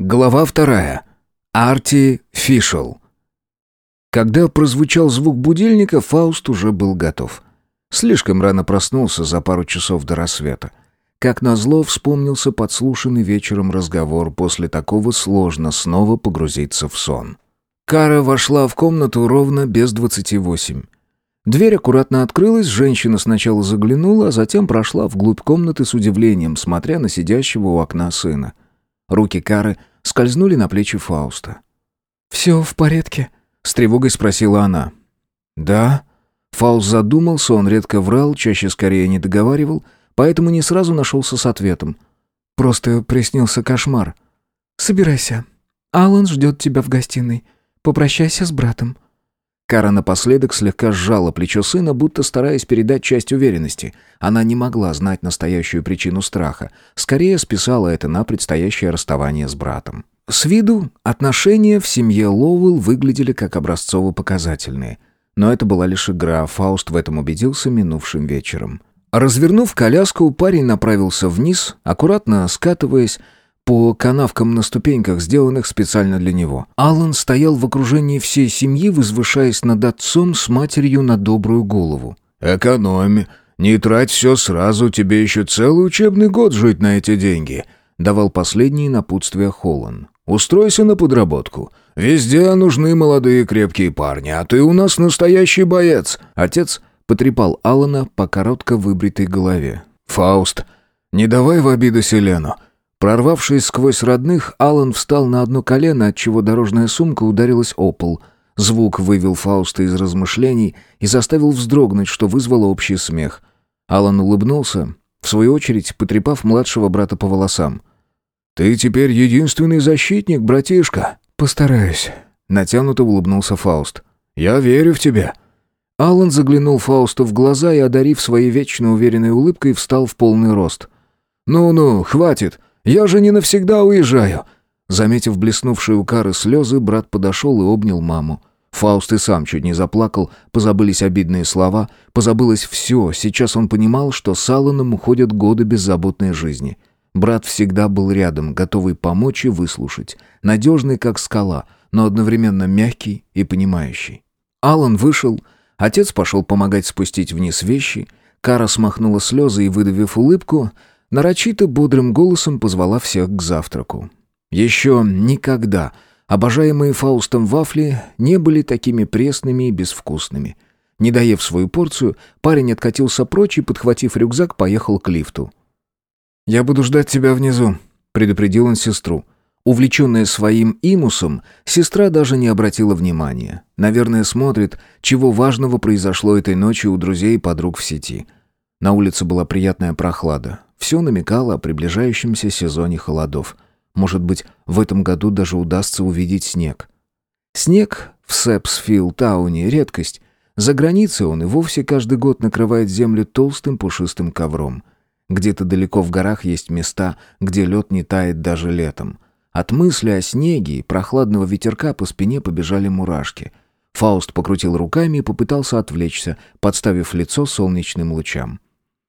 Глава вторая. Арти Фишел. Когда прозвучал звук будильника, Фауст уже был готов. Слишком рано проснулся за пару часов до рассвета. Как назло вспомнился подслушанный вечером разговор, после такого сложно снова погрузиться в сон. Кара вошла в комнату ровно без двадцати восемь. Дверь аккуратно открылась, женщина сначала заглянула, а затем прошла вглубь комнаты с удивлением, смотря на сидящего у окна сына. Руки Кары скользнули на плечи Фауста. «Все в порядке?» — с тревогой спросила она. «Да». Фауст задумался, он редко врал, чаще скорее не договаривал, поэтому не сразу нашелся с ответом. «Просто приснился кошмар. Собирайся. Алан ждет тебя в гостиной. Попрощайся с братом». Кара напоследок слегка сжала плечо сына, будто стараясь передать часть уверенности. Она не могла знать настоящую причину страха. Скорее списала это на предстоящее расставание с братом. С виду отношения в семье Лоуэлл выглядели как образцово-показательные. Но это была лишь игра, Фауст в этом убедился минувшим вечером. Развернув коляску, парень направился вниз, аккуратно скатываясь, по канавкам на ступеньках, сделанных специально для него. Алан стоял в окружении всей семьи, возвышаясь над отцом с матерью на добрую голову. «Экономи. Не трать все сразу, тебе еще целый учебный год жить на эти деньги», — давал последние напутствия Холлан. «Устройся на подработку. Везде нужны молодые крепкие парни, а ты у нас настоящий боец». Отец потрепал Алана по коротко выбритой голове. «Фауст, не давай в обиду Селену. Прорвавшись сквозь родных, Алан встал на одно колено, отчего дорожная сумка ударилась о пол. Звук вывел Фауста из размышлений и заставил вздрогнуть, что вызвало общий смех. Алан улыбнулся, в свою очередь потрепав младшего брата по волосам. «Ты теперь единственный защитник, братишка». «Постараюсь», — натянуто улыбнулся Фауст. «Я верю в тебя». Алан заглянул Фаусту в глаза и, одарив своей вечно уверенной улыбкой, встал в полный рост. «Ну-ну, хватит. Я же не навсегда уезжаю!» Заметив блеснувшие у Кары слезы, брат подошел и обнял маму. Фауст и сам чуть не заплакал, позабылись обидные слова, позабылось все, сейчас он понимал, что с Алланом уходят годы беззаботной жизни. Брат всегда был рядом, готовый помочь и выслушать, надежный как скала, но одновременно мягкий и понимающий. Аллан вышел, отец пошел помогать спустить вниз вещи, Кара смахнула слезы и, выдавив улыбку, нарочито бодрым голосом позвала всех к завтраку. Еще никогда обожаемые Фаустом вафли не были такими пресными и безвкусными. Не доев свою порцию, парень откатился прочь и, подхватив рюкзак, поехал к лифту. «Я буду ждать тебя внизу», — предупредил он сестру. Увлеченная своим имусом, сестра даже не обратила внимания. Наверное, смотрит, чего важного произошло этой ночью у друзей и подруг в сети. На улице была приятная прохлада. Все намекало о приближающемся сезоне холодов. Может быть, в этом году даже удастся увидеть снег. Снег в Сепсфилл-тауне — редкость. За границей он и вовсе каждый год накрывает землю толстым пушистым ковром. Где-то далеко в горах есть места, где лед не тает даже летом. От мысли о снеге и прохладного ветерка по спине побежали мурашки. Фауст покрутил руками и попытался отвлечься, подставив лицо солнечным лучам.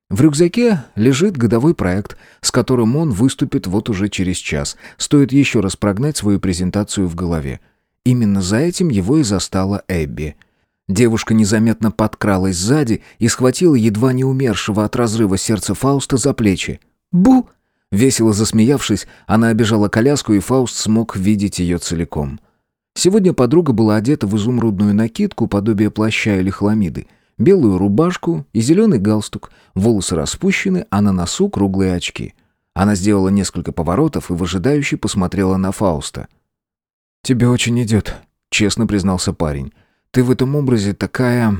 В рюкзаке лежит годовой проект, с которым он выступит вот уже через час. Стоит еще раз прогнать свою презентацию в голове. Именно за этим его и застала Эбби. Девушка незаметно подкралась сзади и схватила едва не умершего от разрыва сердца Фауста за плечи. «Бу!» Весело засмеявшись, она обежала коляску, и Фауст смог видеть ее целиком. Сегодня подруга была одета в изумрудную накидку, подобие плаща или хламиды – белую рубашку и зеленый галстук, волосы распущены, а на носу круглые очки. Она сделала несколько поворотов и выжидающе посмотрела на Фауста. «Тебе очень идет», — честно признался парень. «Ты в этом образе такая...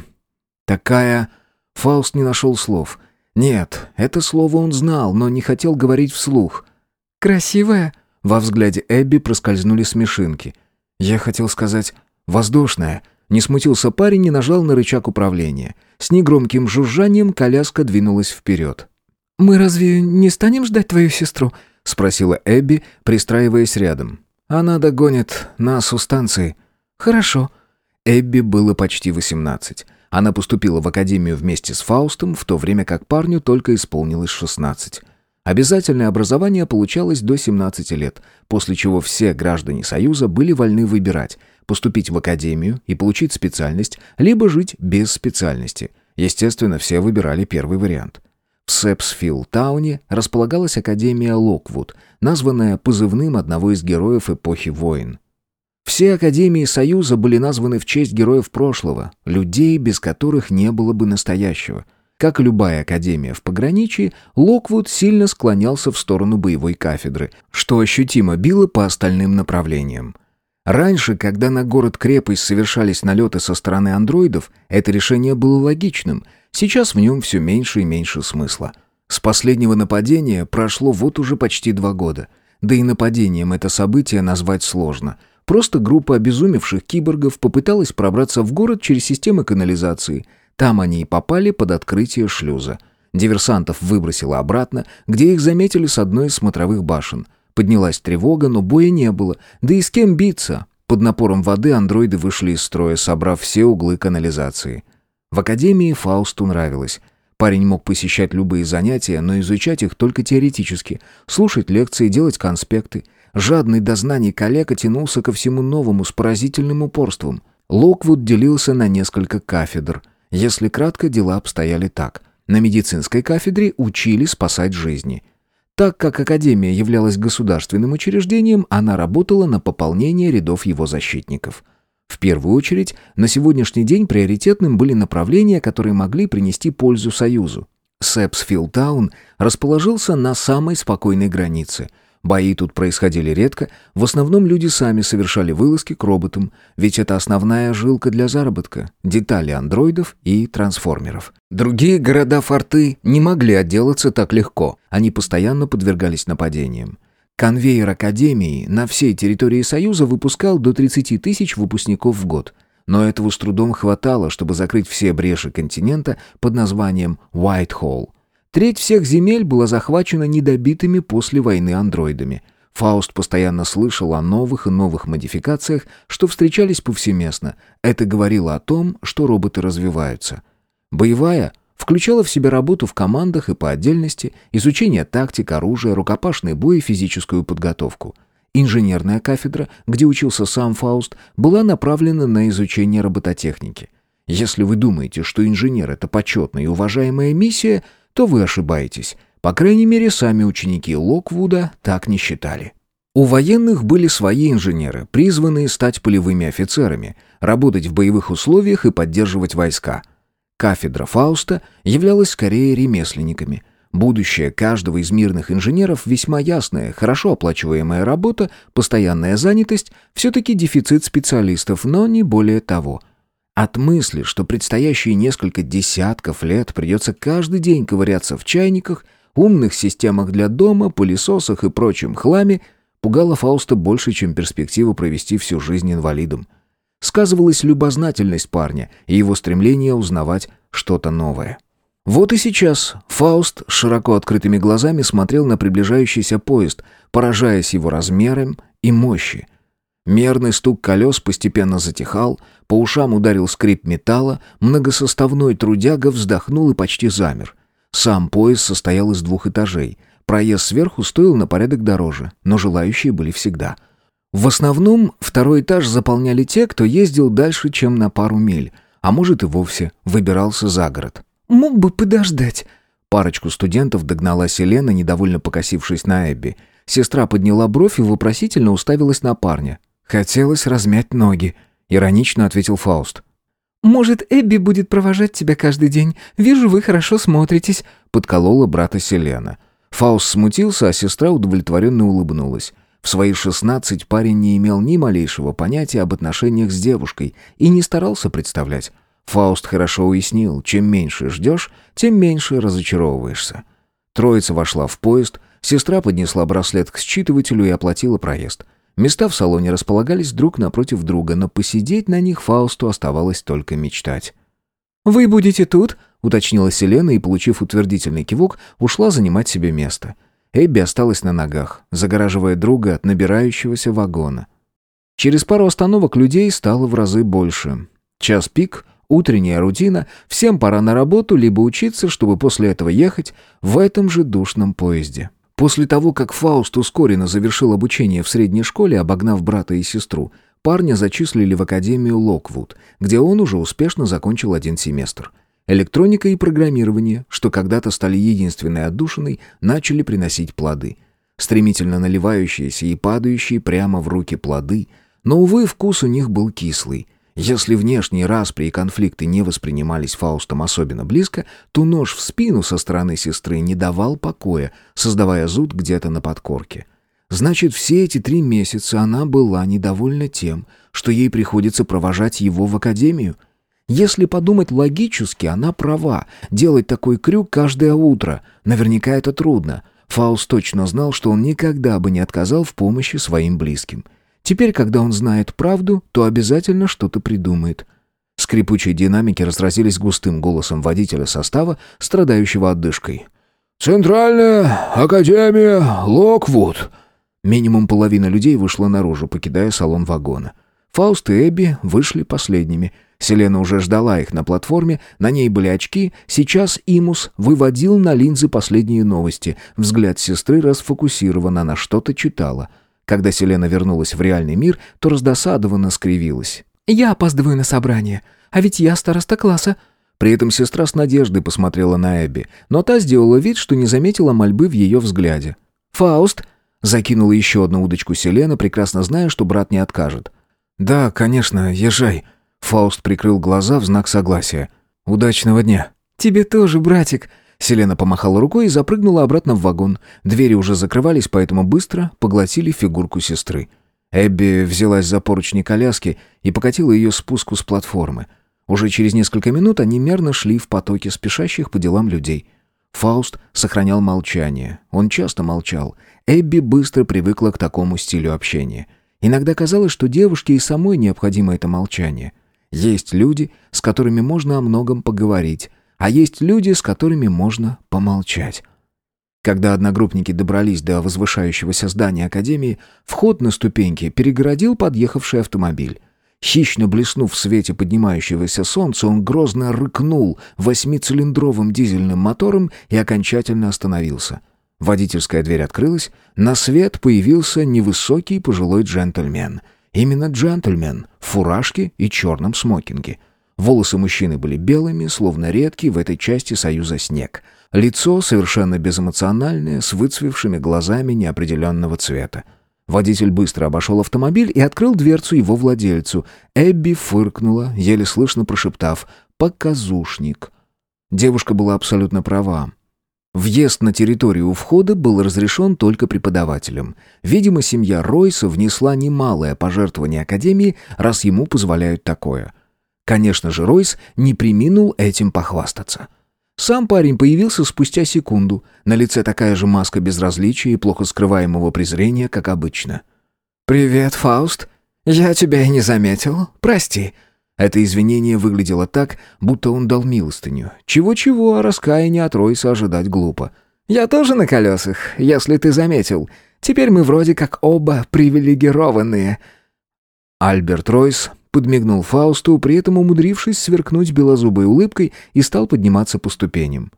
такая...» Фауст не нашел слов. Нет, это слово он знал, но не хотел говорить вслух. «Красивая?» Во взгляде Эбби проскользнули смешинки. «Я хотел сказать «воздушная», не смутился парень и нажал на рычаг управления. С негромким жужжанием коляска двинулась вперед. «Мы разве не станем ждать твою сестру?» — спросила Эбби, пристраиваясь рядом. «Она догонит нас у станции». «Хорошо». Эбби было почти восемнадцать. Она поступила в академию вместе с Фаустом, в то время как парню только исполнилось шестнадцать. Обязательное образование получалось до 17 лет, после чего все граждане Союза были вольны выбирать – поступить в академию и получить специальность, либо жить без специальности. Естественно, все выбирали первый вариант. В Сепсфилл-тауне располагалась Академия Локвуд, названная позывным одного из героев эпохи войн. Все академии Союза были названы в честь героев прошлого, людей, без которых не было бы настоящего – как и любая академия в пограничье, Локвуд сильно склонялся в сторону боевой кафедры, что ощутимо било по остальным направлениям. Раньше, когда на город-крепость совершались налеты со стороны андроидов, это решение было логичным. Сейчас в нем все меньше и меньше смысла. С последнего нападения прошло вот уже почти два года. Да и нападением это событие назвать сложно. Просто группа обезумевших киборгов попыталась пробраться в город через системы канализации – там они и попали под открытие шлюза. Диверсантов выбросило обратно, где их заметили с одной из смотровых башен. Поднялась тревога, но боя не было. Да и с кем биться? Под напором воды андроиды вышли из строя, собрав все углы канализации. В академии Фаусту нравилось. Парень мог посещать любые занятия, но изучать их только теоретически, слушать лекции, делать конспекты. Жадный до знаний коллега тянулся ко всему новому с поразительным упорством. Локвуд делился на несколько кафедр – если кратко, дела обстояли так. На медицинской кафедре учили спасать жизни. Так как Академия являлась государственным учреждением, она работала на пополнение рядов его защитников. В первую очередь, на сегодняшний день приоритетным были направления, которые могли принести пользу Союзу. Сэпсфилд-таун расположился на самой спокойной границе – Бои тут происходили редко, в основном люди сами совершали вылазки к роботам, ведь это основная жилка для заработка, детали андроидов и трансформеров. Другие города-форты не могли отделаться так легко, они постоянно подвергались нападениям. Конвейер Академии на всей территории Союза выпускал до 30 тысяч выпускников в год. Но этого с трудом хватало, чтобы закрыть все бреши континента под названием Whitehall – Треть всех земель была захвачена недобитыми после войны андроидами. Фауст постоянно слышал о новых и новых модификациях, что встречались повсеместно. Это говорило о том, что роботы развиваются. Боевая включала в себя работу в командах и по отдельности, изучение тактик, оружия, рукопашный бой и физическую подготовку. Инженерная кафедра, где учился сам Фауст, была направлена на изучение робототехники. Если вы думаете, что инженер — это почетная и уважаемая миссия — то вы ошибаетесь. По крайней мере, сами ученики Локвуда так не считали. У военных были свои инженеры, призванные стать полевыми офицерами, работать в боевых условиях и поддерживать войска. Кафедра Фауста являлась скорее ремесленниками. Будущее каждого из мирных инженеров весьма ясное, хорошо оплачиваемая работа, постоянная занятость, все-таки дефицит специалистов, но не более того – от мысли, что предстоящие несколько десятков лет придется каждый день ковыряться в чайниках, умных системах для дома, пылесосах и прочем хламе, пугала Фауста больше, чем перспектива провести всю жизнь инвалидом. Сказывалась любознательность парня и его стремление узнавать что-то новое. Вот и сейчас Фауст широко открытыми глазами смотрел на приближающийся поезд, поражаясь его размером и мощи – Мерный стук колес постепенно затихал, по ушам ударил скрип металла, многосоставной трудяга вздохнул и почти замер. Сам поезд состоял из двух этажей. Проезд сверху стоил на порядок дороже, но желающие были всегда. В основном второй этаж заполняли те, кто ездил дальше, чем на пару миль, а может и вовсе выбирался за город. «Мог бы подождать», Парочку студентов догнала Селена, недовольно покосившись на Эбби. Сестра подняла бровь и вопросительно уставилась на парня. «Хотелось размять ноги», — иронично ответил Фауст. «Может, Эбби будет провожать тебя каждый день? Вижу, вы хорошо смотритесь», — подколола брата Селена. Фауст смутился, а сестра удовлетворенно улыбнулась. В свои шестнадцать парень не имел ни малейшего понятия об отношениях с девушкой и не старался представлять. Фауст хорошо уяснил, чем меньше ждешь, тем меньше разочаровываешься. Троица вошла в поезд, сестра поднесла браслет к считывателю и оплатила проезд — Места в салоне располагались друг напротив друга, но посидеть на них Фаусту оставалось только мечтать. «Вы будете тут?» — уточнила Селена и, получив утвердительный кивок, ушла занимать себе место. Эбби осталась на ногах, загораживая друга от набирающегося вагона. Через пару остановок людей стало в разы больше. Час пик Утренняя рутина, всем пора на работу, либо учиться, чтобы после этого ехать в этом же душном поезде. После того, как Фауст ускоренно завершил обучение в средней школе, обогнав брата и сестру, парня зачислили в Академию Локвуд, где он уже успешно закончил один семестр. Электроника и программирование, что когда-то стали единственной отдушиной, начали приносить плоды. Стремительно наливающиеся и падающие прямо в руки плоды, но, увы, вкус у них был кислый – если внешние распри и конфликты не воспринимались Фаустом особенно близко, то нож в спину со стороны сестры не давал покоя, создавая зуд где-то на подкорке. Значит, все эти три месяца она была недовольна тем, что ей приходится провожать его в академию. Если подумать логически, она права. Делать такой крюк каждое утро. Наверняка это трудно. Фауст точно знал, что он никогда бы не отказал в помощи своим близким. — Теперь, когда он знает правду, то обязательно что-то придумает. Скрипучие динамики разразились густым голосом водителя состава, страдающего отдышкой. «Центральная академия Локвуд!» Минимум половина людей вышла наружу, покидая салон вагона. Фауст и Эбби вышли последними. Селена уже ждала их на платформе, на ней были очки. Сейчас Имус выводил на линзы последние новости. Взгляд сестры расфокусирован, она что-то читала. Когда Селена вернулась в реальный мир, то раздосадованно скривилась. «Я опаздываю на собрание, а ведь я староста класса». При этом сестра с надеждой посмотрела на Эбби, но та сделала вид, что не заметила мольбы в ее взгляде. «Фауст!» — закинула еще одну удочку Селена, прекрасно зная, что брат не откажет. «Да, конечно, езжай». Фауст прикрыл глаза в знак согласия. «Удачного дня». «Тебе тоже, братик», Селена помахала рукой и запрыгнула обратно в вагон. Двери уже закрывались, поэтому быстро поглотили фигурку сестры. Эбби взялась за поручни коляски и покатила ее спуску с платформы. Уже через несколько минут они мерно шли в потоке спешащих по делам людей. Фауст сохранял молчание. Он часто молчал. Эбби быстро привыкла к такому стилю общения. Иногда казалось, что девушке и самой необходимо это молчание. Есть люди, с которыми можно о многом поговорить, а есть люди, с которыми можно помолчать. Когда одногруппники добрались до возвышающегося здания Академии, вход на ступеньки перегородил подъехавший автомобиль. Хищно блеснув в свете поднимающегося солнца, он грозно рыкнул восьмицилиндровым дизельным мотором и окончательно остановился. Водительская дверь открылась, на свет появился невысокий пожилой джентльмен. Именно джентльмен, в фуражке и черном смокинге — Волосы мужчины были белыми, словно редкий в этой части Союза снег. Лицо совершенно безэмоциональное, с выцвевшими глазами неопределенного цвета. Водитель быстро обошел автомобиль и открыл дверцу его владельцу. Эбби фыркнула, еле слышно прошептав «показушник». Девушка была абсолютно права. Въезд на территорию у входа был разрешен только преподавателям. Видимо, семья Ройса внесла немалое пожертвование Академии, раз ему позволяют такое – Конечно же, Ройс не приминул этим похвастаться. Сам парень появился спустя секунду, на лице такая же маска безразличия и плохо скрываемого презрения, как обычно. «Привет, Фауст. Я тебя и не заметил. Прости». Это извинение выглядело так, будто он дал милостыню. Чего-чего, а раскаяния от Ройса ожидать глупо. «Я тоже на колесах, если ты заметил. Теперь мы вроде как оба привилегированные». Альберт Ройс подмигнул Фаусту, при этом умудрившись сверкнуть белозубой улыбкой и стал подниматься по ступеням.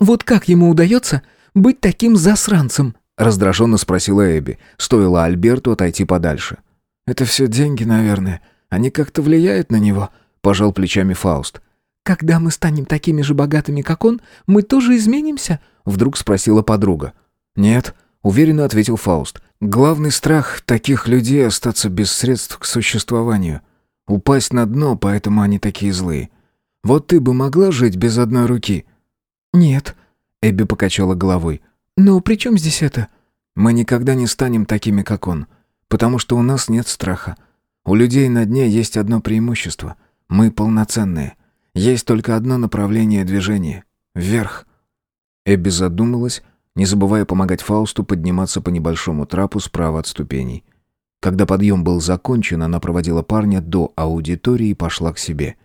«Вот как ему удается быть таким засранцем?» раздраженно спросила Эбби. Стоило Альберту отойти подальше. «Это все деньги, наверное. Они как-то влияют на него», — пожал плечами Фауст. «Когда мы станем такими же богатыми, как он, мы тоже изменимся?» — вдруг спросила подруга. «Нет», — уверенно ответил Фауст. «Главный страх таких людей — остаться без средств к существованию. Упасть на дно, поэтому они такие злые. Вот ты бы могла жить без одной руки?» «Нет», — Эбби покачала головой. «Но при чем здесь это?» «Мы никогда не станем такими, как он, потому что у нас нет страха. У людей на дне есть одно преимущество. Мы полноценные. Есть только одно направление движения — вверх». Эбби задумалась, не забывая помогать Фаусту подниматься по небольшому трапу справа от ступеней. Когда подъем был закончен, она проводила парня до аудитории и пошла к себе.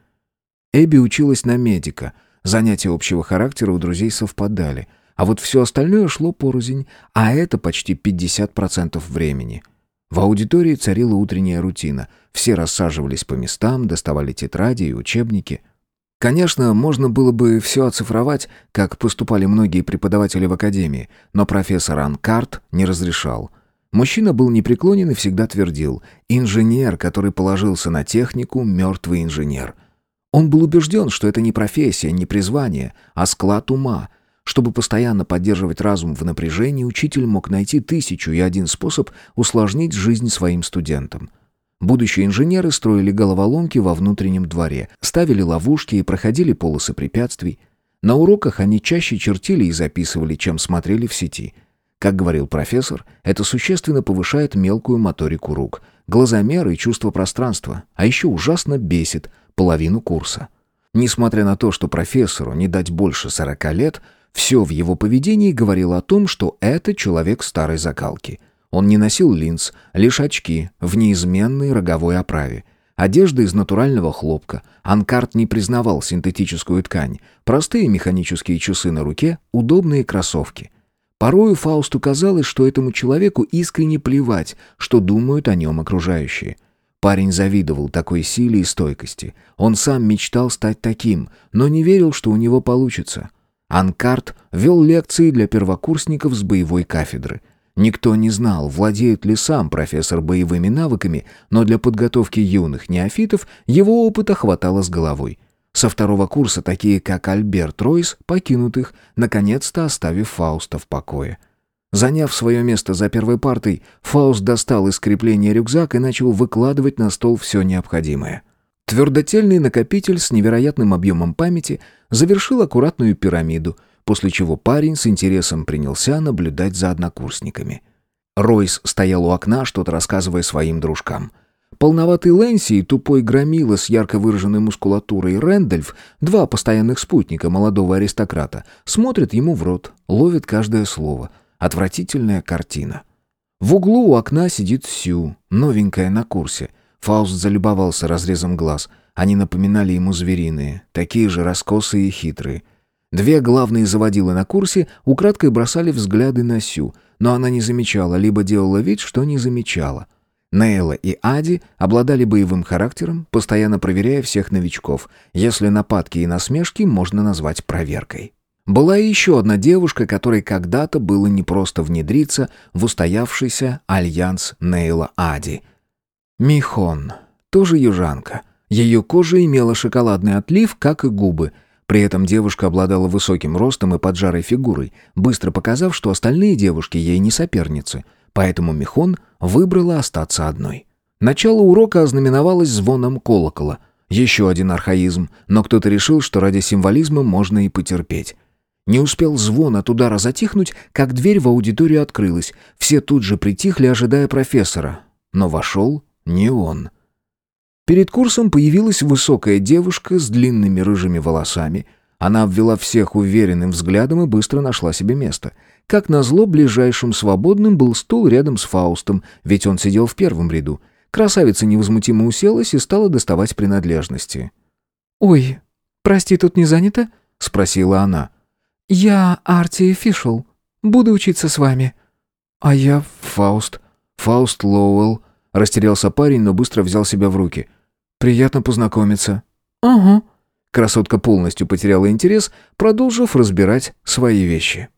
Эбби училась на медика. Занятия общего характера у друзей совпадали. А вот все остальное шло порознь, а это почти 50% времени. В аудитории царила утренняя рутина. Все рассаживались по местам, доставали тетради и учебники. Конечно, можно было бы все оцифровать, как поступали многие преподаватели в академии, но профессор Анкарт не разрешал. Мужчина был непреклонен и всегда твердил «инженер, который положился на технику, мертвый инженер». Он был убежден, что это не профессия, не призвание, а склад ума. Чтобы постоянно поддерживать разум в напряжении, учитель мог найти тысячу и один способ усложнить жизнь своим студентам. Будущие инженеры строили головоломки во внутреннем дворе, ставили ловушки и проходили полосы препятствий. На уроках они чаще чертили и записывали, чем смотрели в сети. Как говорил профессор, это существенно повышает мелкую моторику рук, глазомеры и чувство пространства, а еще ужасно бесит половину курса. Несмотря на то, что профессору не дать больше 40 лет, все в его поведении говорило о том, что это человек старой закалки – он не носил линз, лишь очки в неизменной роговой оправе. Одежда из натурального хлопка. Анкарт не признавал синтетическую ткань. Простые механические часы на руке, удобные кроссовки. Порою Фаусту казалось, что этому человеку искренне плевать, что думают о нем окружающие. Парень завидовал такой силе и стойкости. Он сам мечтал стать таким, но не верил, что у него получится. Анкарт вел лекции для первокурсников с боевой кафедры – Никто не знал, владеет ли сам профессор боевыми навыками, но для подготовки юных неофитов его опыта хватало с головой. Со второго курса такие, как Альберт Ройс, покинут их, наконец-то оставив Фауста в покое. Заняв свое место за первой партой, Фауст достал из крепления рюкзак и начал выкладывать на стол все необходимое. Твердотельный накопитель с невероятным объемом памяти завершил аккуратную пирамиду – после чего парень с интересом принялся наблюдать за однокурсниками. Ройс стоял у окна, что-то рассказывая своим дружкам. Полноватый Лэнси и тупой громила с ярко выраженной мускулатурой Рэндольф, два постоянных спутника молодого аристократа, смотрят ему в рот, ловят каждое слово. Отвратительная картина. В углу у окна сидит Сью, новенькая на курсе. Фауст залюбовался разрезом глаз. Они напоминали ему звериные, такие же раскосые и хитрые. Две главные заводилы на курсе украдкой бросали взгляды на Сю, но она не замечала, либо делала вид, что не замечала. Нейла и Ади обладали боевым характером, постоянно проверяя всех новичков, если нападки и насмешки можно назвать проверкой. Была еще одна девушка, которой когда-то было непросто внедриться в устоявшийся альянс Нейла Ади. Михон, тоже южанка. Ее кожа имела шоколадный отлив, как и губы – при этом девушка обладала высоким ростом и поджарой фигурой, быстро показав, что остальные девушки ей не соперницы, поэтому Михон выбрала остаться одной. Начало урока ознаменовалось звоном колокола. Еще один архаизм, но кто-то решил, что ради символизма можно и потерпеть. Не успел звон от удара затихнуть, как дверь в аудиторию открылась. Все тут же притихли, ожидая профессора. Но вошел не он. Перед курсом появилась высокая девушка с длинными рыжими волосами. Она обвела всех уверенным взглядом и быстро нашла себе место. Как назло, ближайшим свободным был стул рядом с Фаустом, ведь он сидел в первом ряду. Красавица невозмутимо уселась и стала доставать принадлежности. «Ой, прости, тут не занято?» — спросила она. «Я Арти Фишел. Буду учиться с вами». «А я Фауст. Фауст Лоуэлл», — растерялся парень, но быстро взял себя в руки — «Приятно познакомиться». «Ага». Красотка полностью потеряла интерес, продолжив разбирать свои вещи.